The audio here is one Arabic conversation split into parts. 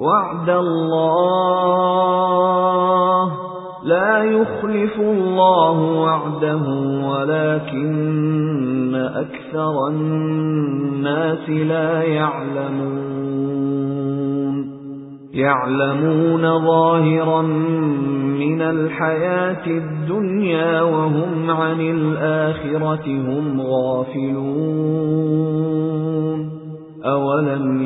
وَعْدَ اللَّهِ لَا يُخْلِفُ اللَّهُ وَعْدَهُ وَلَكِنَّ أَكْثَرَ النَّاسِ لَا يَعْلَمُونَ. يَعْلَمُونَ ظَاهِرًا مِنَ الْحَيَاةِ الدُّنْيَا وَهُمْ عَنِ الْآخِرَةِ هُمْ غَافِلُونَ. أَوَلَمْ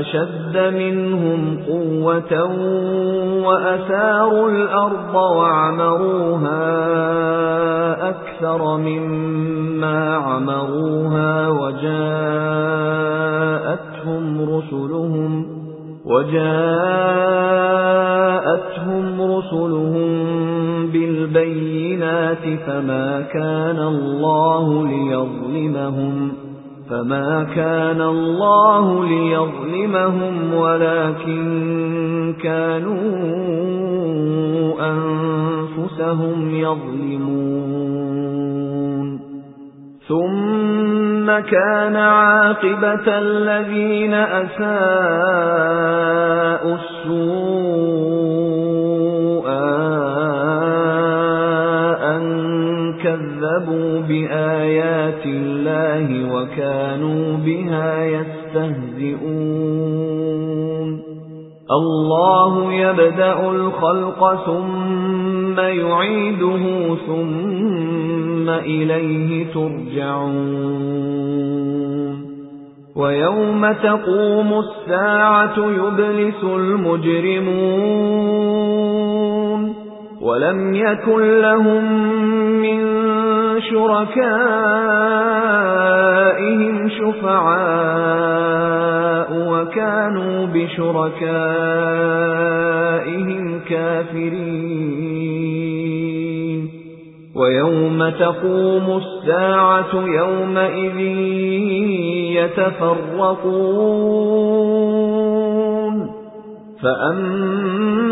أَشَدَّ مِنْهُمْ قُوَّةً وَأَثَارُوا الْأَرْضَ وَعَمَرُوهَا أَكْثَرَ مِمَّا عَمَرُوهَا وَجَاءَتْهُمْ رُسُلُهُمْ وَجَاءَتْهُمْ رُسُلُهُم بِالْبَيِّنَاتِ فَمَا كَانَ اللَّهُ لِيَظْلِمَهُمْ فَمَا كَانَ اللَّهُ لِيَظْلِمَهُمْ وَلَكِن كَانُوا أَنفُسَهُمْ يَظْلِمُونَ ثُمَّ كَانَ عَاقِبَةَ الَّذِينَ أَسَاءُوا السُّوءَ كَذَّبُوا بِآيَاتِ اللَّهِ وَكَانُوا بِهَا يَسْتَهْزِئُونَ. اللَّهُ يَبْدَأُ الْخَلْقَ ثُمَّ يُعِيدُهُ ثُمَّ إِلَيْهِ تُرْجَعُونَ. وَيَوْمَ تَقُومُ السَّاعَةُ يُبْلِسُ الْمُجْرِمُونَ. وَلَمْ يَكُنْ لَهُم مِّن شُرَكَائِهِمْ شُفَعَاءُ وَكَانُوا بِشُرَكَائِهِمْ كَافِرِينَ. وَيَوْمَ تَقُومُ السَّاعَةُ يَوْمَئِذٍ يَتَفَرَّقُونَ. فَأَمَّا